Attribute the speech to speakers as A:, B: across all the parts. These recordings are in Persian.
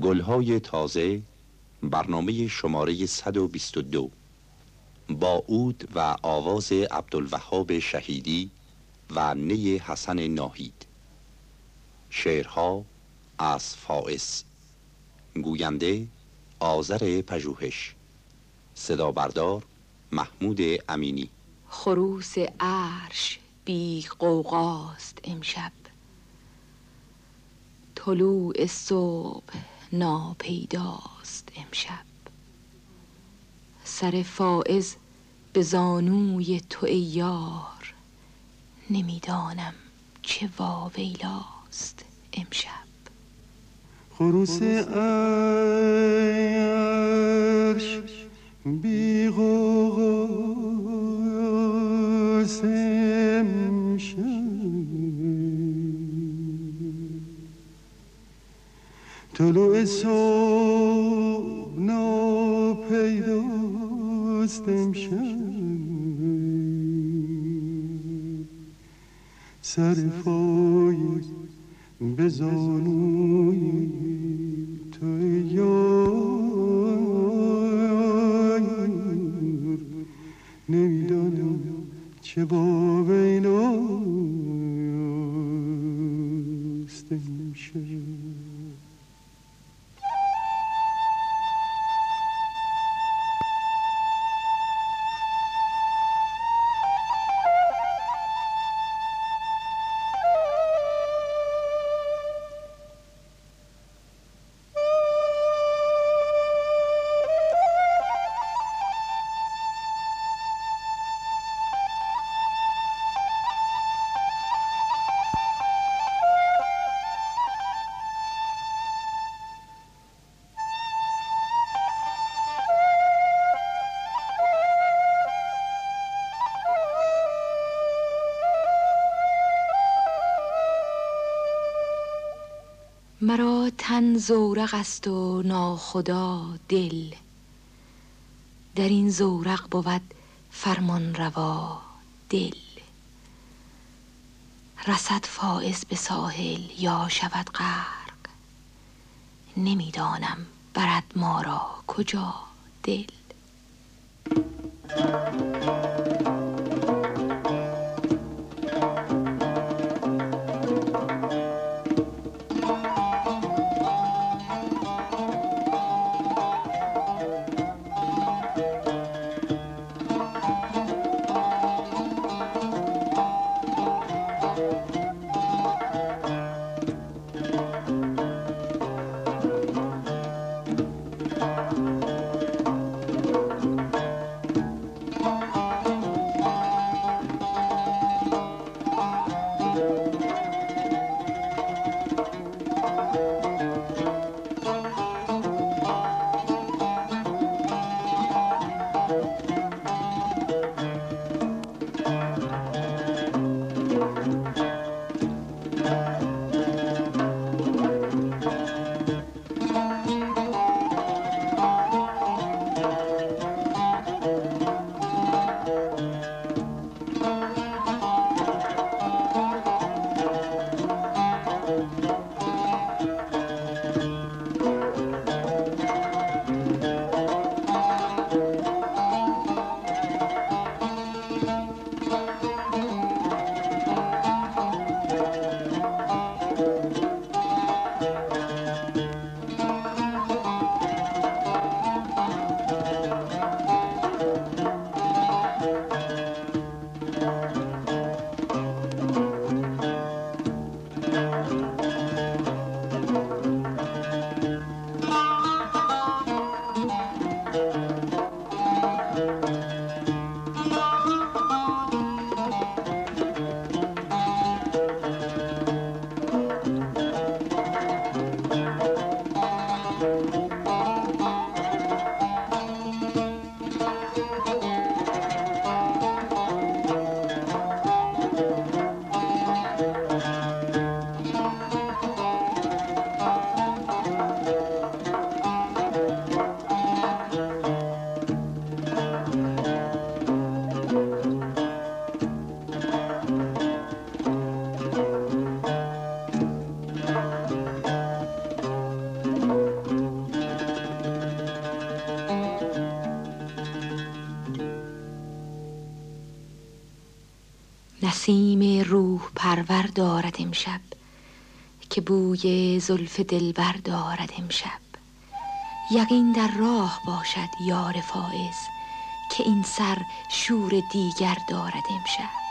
A: گلهای تازه برنامه شماره 122 با اود و آواز عبدالوهاب شهیدی و نی حسن ناهید. شعرها از فائز. گوینده آذر پژوهش. صدا بردار محمود امینی.
B: خروس عرش بی قوقاست امشب. طلوع صبح ناپیداست امشب. سر فائز به زانوی تو ای یار نمی‌دانم چه واویلاست امشب.
C: خروس عرش بی طلوع صبح ناپیداست امشب. سر فایز به زانوی
B: مرا تن زورق است و ناخدا دل. در این زورق بود فرمان روا دل. رسد فائز به ساحل یا شود غرق؟ نمی‌دانم برد ما را کجا دل. نسیم روح پرور دارد امشب که بوی زلف دلبر دارد امشب. یقین در راه باشد یار فائز که این سر شور دیگر دارد امشب.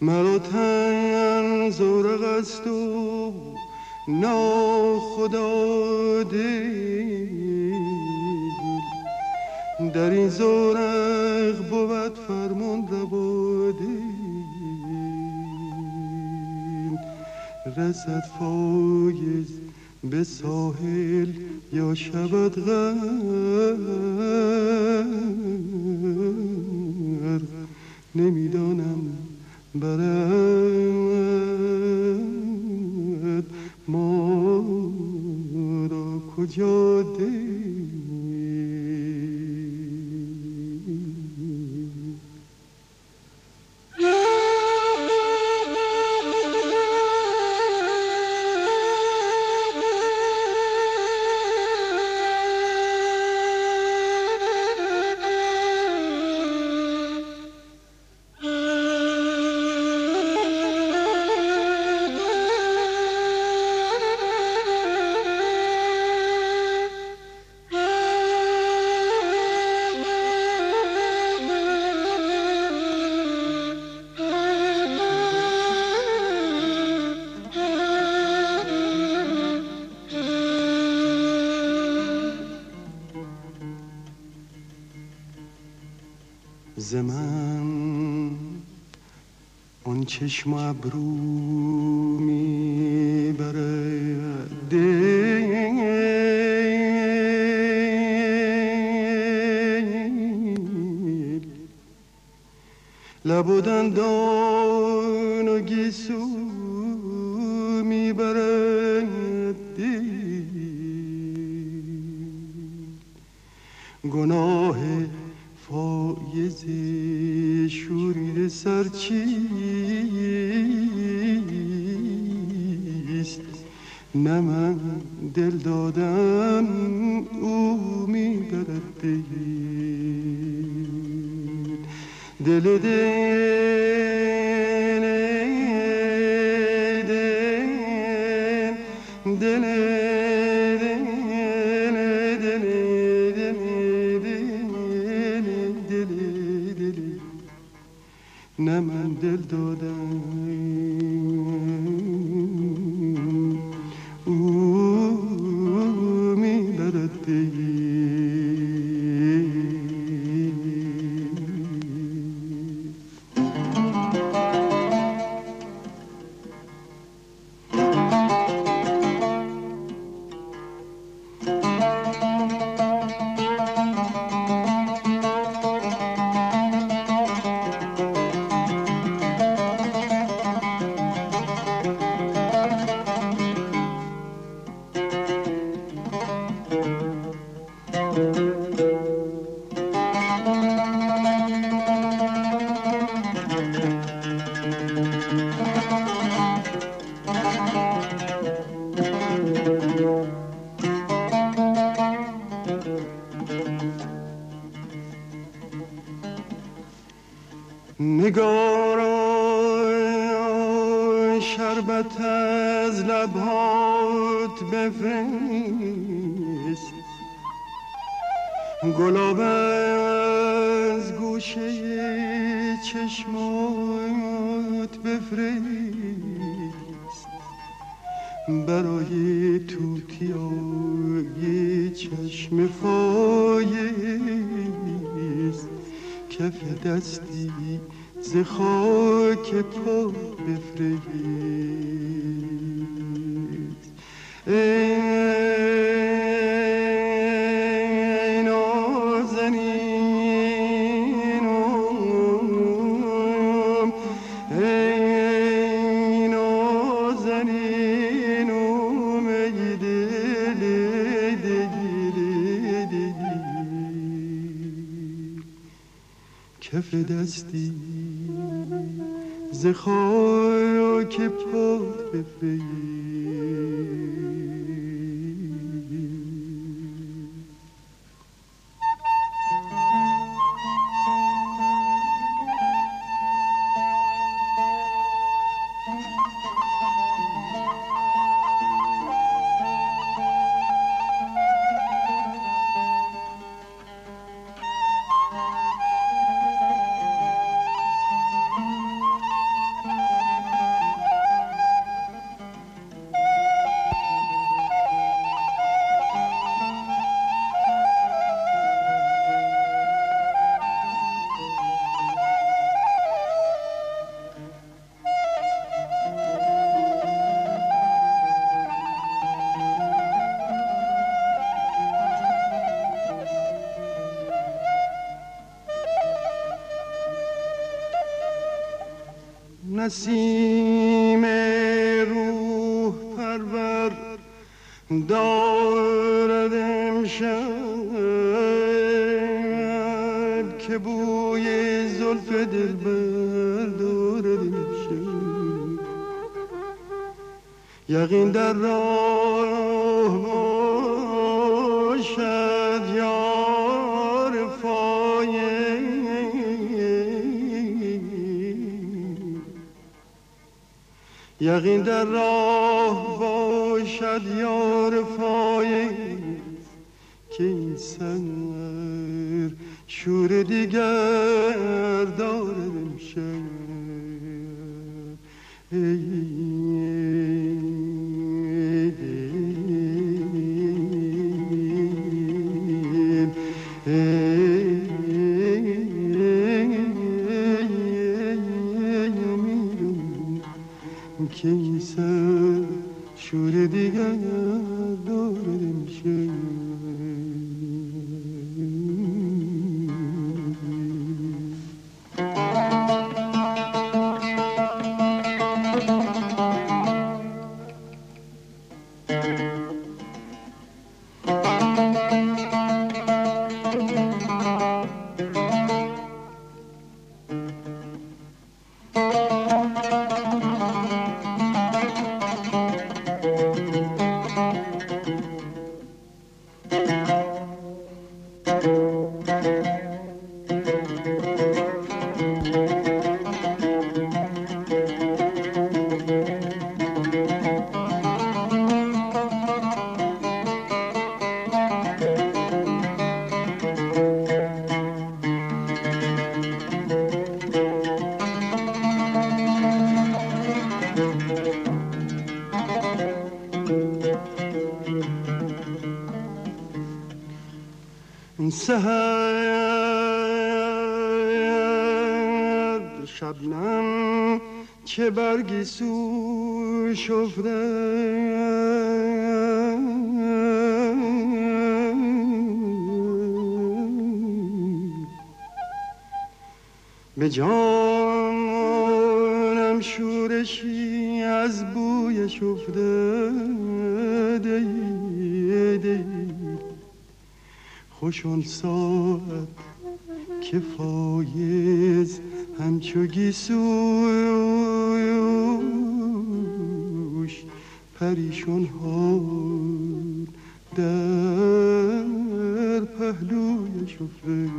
C: مرا تن زورق است و ناخدا دل در این زورق بود فرمان رباده رسد فایز به ساحل یا شود غرق؟ نمی‌دانم برد ما را کجا ز من. آن چشم ابرو می برد لب و نه دل دادم او می‌برد دل دل دل گلاب از گوشه چشمات بفرست. برای توتیای چشم فایست. کف دستی ز خاک پا بفرید کف دستی ز خاک پات بفرید نسیم روح پرور دارد امشب که بوی زلف دلبر دارد امشب. یقین در راه یقین در راه باشد یار فایز که این سر شور دیگر دارد امشب ای سو شفته به جانم شورشی از بویش افتاده خوش آن ساعت که فایز همچو گیسوش پریشون ها در پهلویش افتاد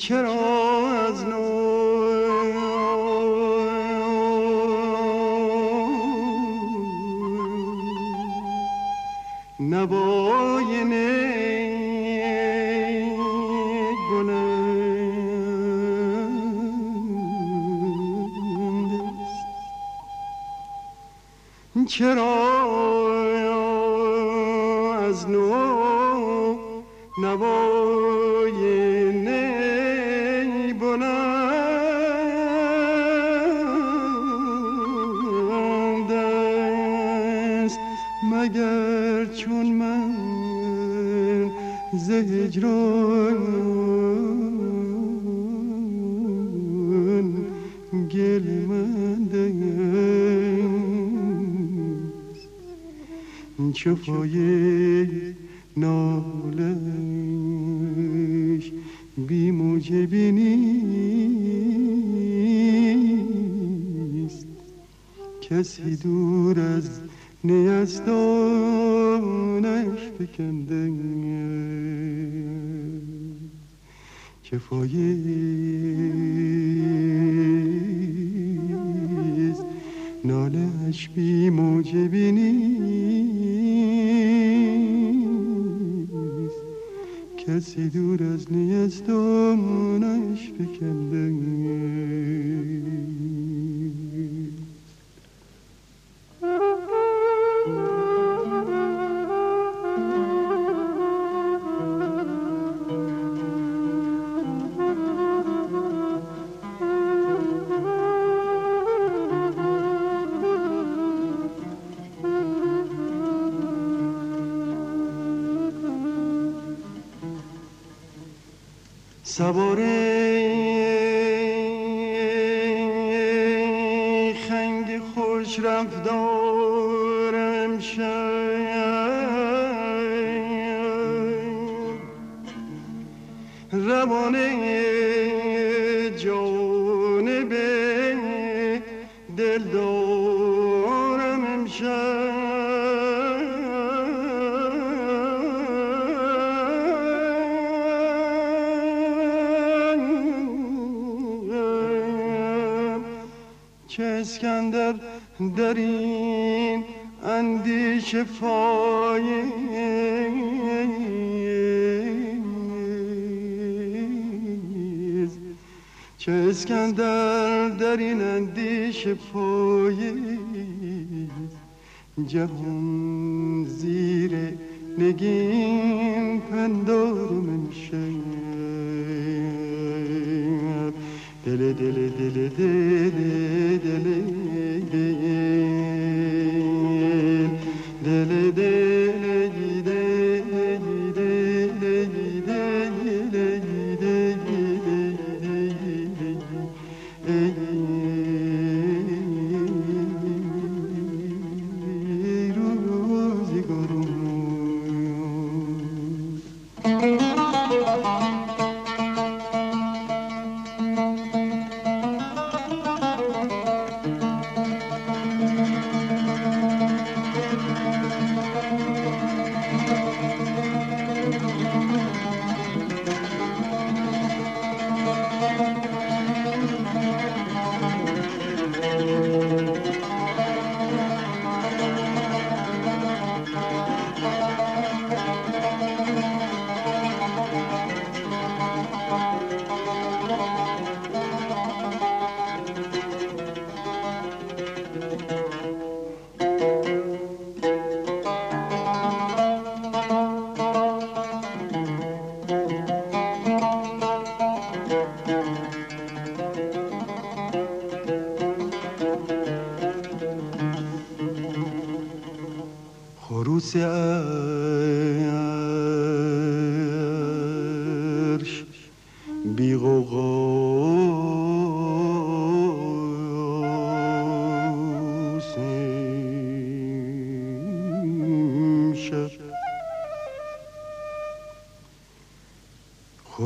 C: چرا؟ زهجران گل منده چفای نالش بی موجبی نیست کسی دور از نیستانش فکنده کفایست نالش بی موجبی نیست. کسی دور از نیستانش فکنده سوار روانه جانب دلدارم امشب. اسکندر در این اندیش فایز چه اسکندر در این اندیش فایز جهان زیر نگین پندارم امشب dele dele dele dele dele dele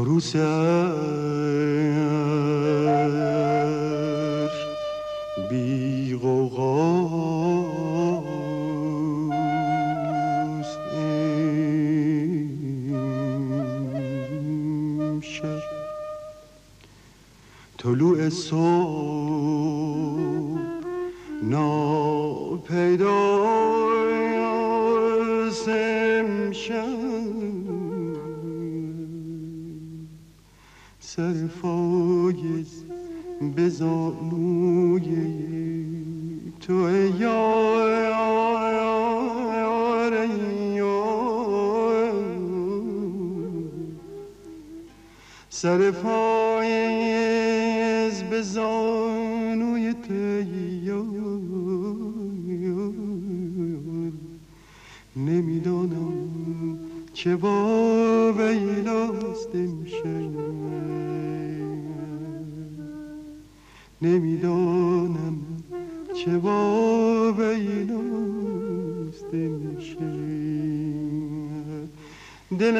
C: خروس عرش بی غوغاست امشب طلوع صبح سر فایز به زانوی تیار. نمی‌دانم چه با ویلاست امشب. نمی‌دانم چه با ویلاست امشب. دل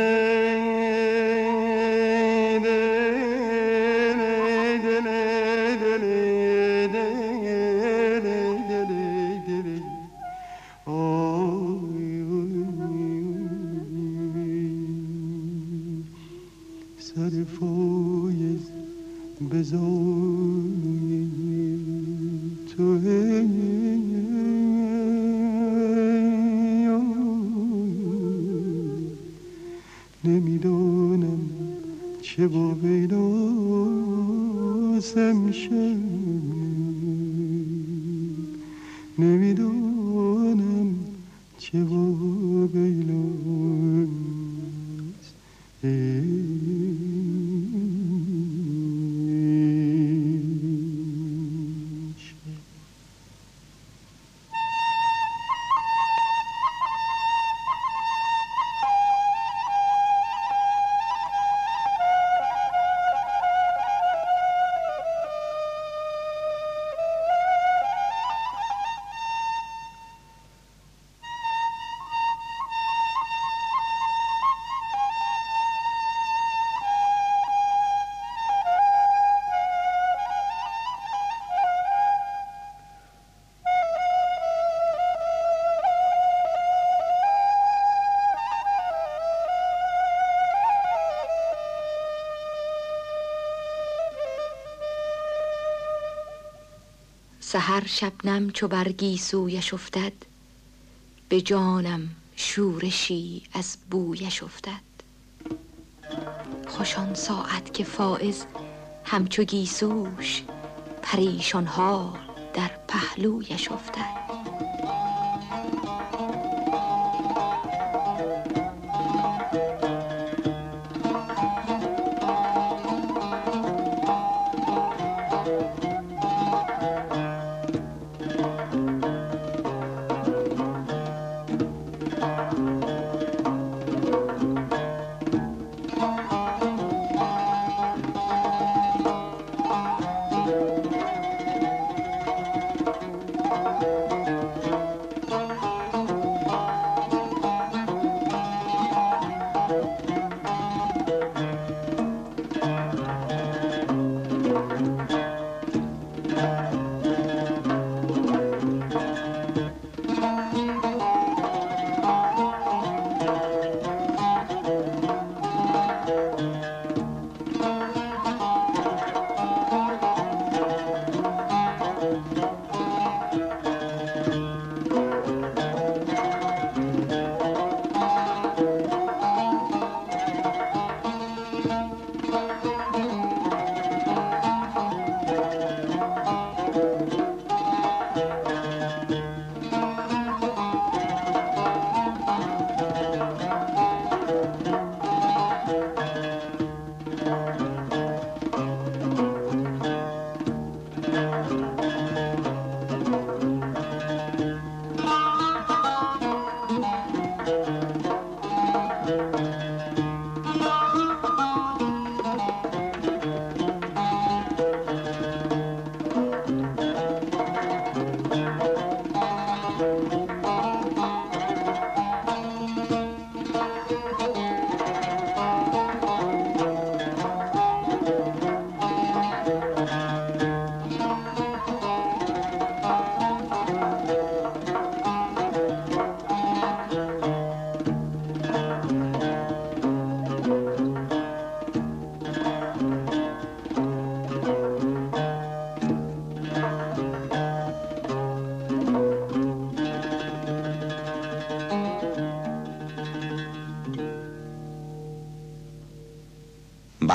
C: بزانوی تو چه با ویلاس امشب
B: سحر شبنم چو بر گیسویش افتد به جانم شورشی از بویش افتد. خوش آن ساعت که فائز همچو گیسوش پریشان حال در پهلویش افتد.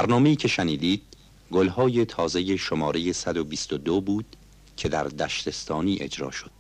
A: برنامه‌ای که شنیدید گلهای تازه شماره 122 بود که در دشتستانی اجرا شد.